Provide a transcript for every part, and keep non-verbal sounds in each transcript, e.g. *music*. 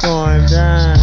going down.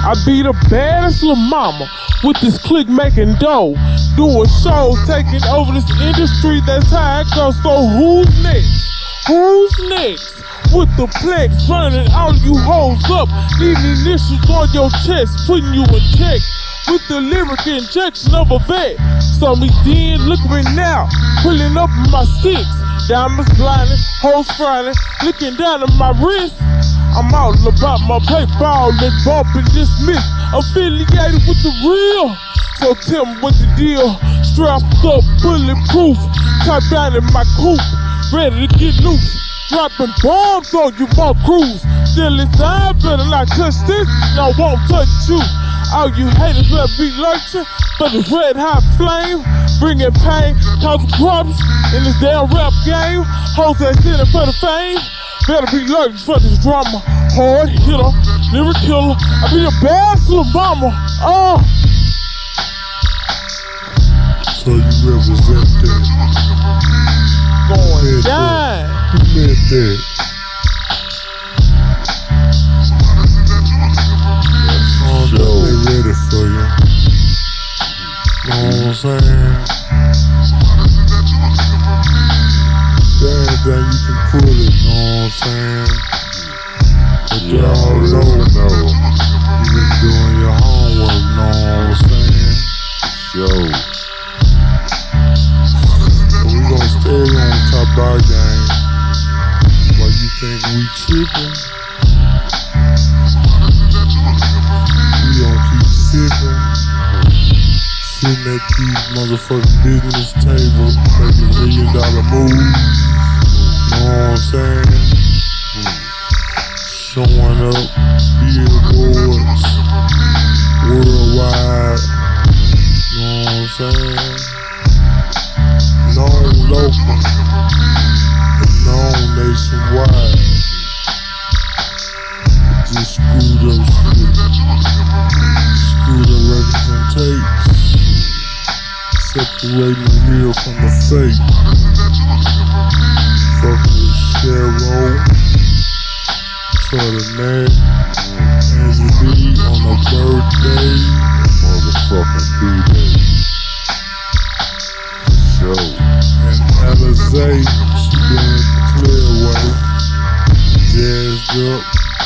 I be the baddest little mama with this click making dough. Doing shows, taking over this industry, that's how it goes. So who's next? Who's next? With the plex, running all you hoes up, leaving initials on your chest, putting you in check. With the lyric injection of a vet. Saw me then, look at me now, pulling up my six. Diamonds blinding, hoes frowning, looking down at my wrist. I'm all about my paper, all bump and dismiss. Affiliated with the real. So tell me what the deal. Strapped up, bulletproof. Top down in my coupe. Ready to get loose. Dropping bombs on you, my crews. Still inside, better not touch this. No, won't touch you. All you haters better be lurching. But it's red hot flame. Bringing pain, causing problems in this damn rap game. Hoes that's in it for the fame. Better be lurking for this drama. Hard hitter, lyric killer. I be the best little mama. Oh, So you represent that. Going Yeah, down. Who meant that? Oh, Show. they ready for you. Know what I'm saying? You can pull it, know what I'm saying? But You y'all know you been doing your homework, know what I'm saying? But we gon' stay on top of our game. Think we trippin'? We gon' keep sippin'. Sitting at these motherfucking business tables, making million dollar moves. You Know what I'm saying? Showing up, billboards, Separating the real from the fake. Fucking with Cheryl. Turtleneck. Angela B on her birthday. Motherfucking B-Day. Show. And Alizé, she been the clear way. Jazzed up,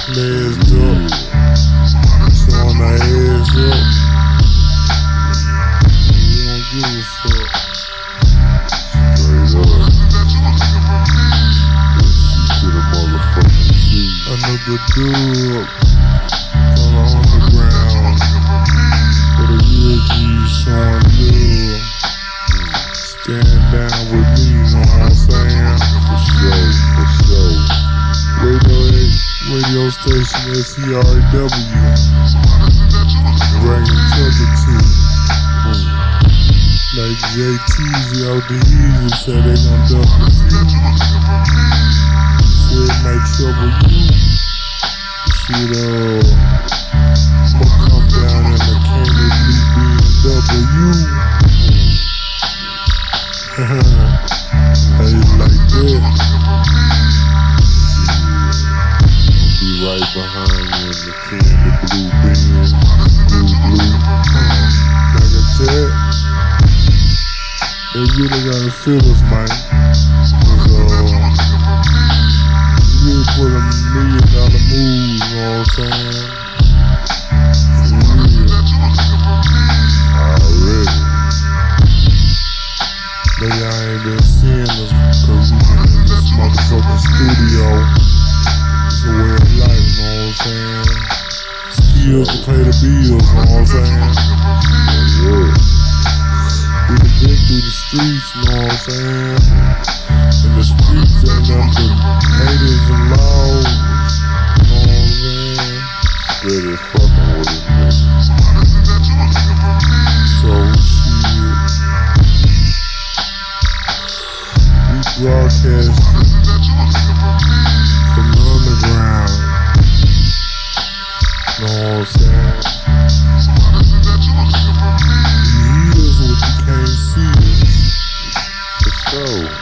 blazed up, showing her ass up. Another dub on the underground. For the real G's showing love. Stand down with me, you know what I'm saying? For show. For show. Radio, radio station SCRW. Bringing trouble to Like JT's out the easy said they gon' double feed. Said might trouble you. Uh, I'ma come down in the candy blue *laughs* BMW. How you like that? Be right behind you in the candy blue Benz. Blue blue. Like I said, they really gotta feel us, man. Streets, you know what I'm saying? pictures from the underground. Know what I'm saying? What you can't see. For sure.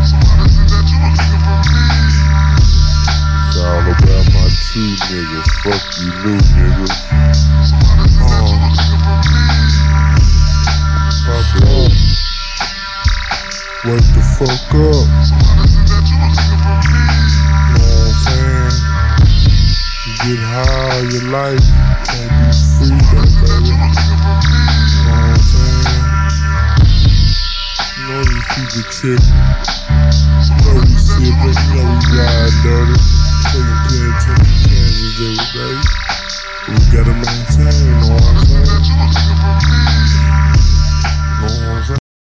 true nigga. Fuck you, new nigga. Uh, pop up. Wake the fuck up. You know what I'm saying? You get high all your life. Can't be free though, baby. You know what I'm saying? You know you keep the chick. You know we sippin', you know we ride dirty. We gotta maintain, you know?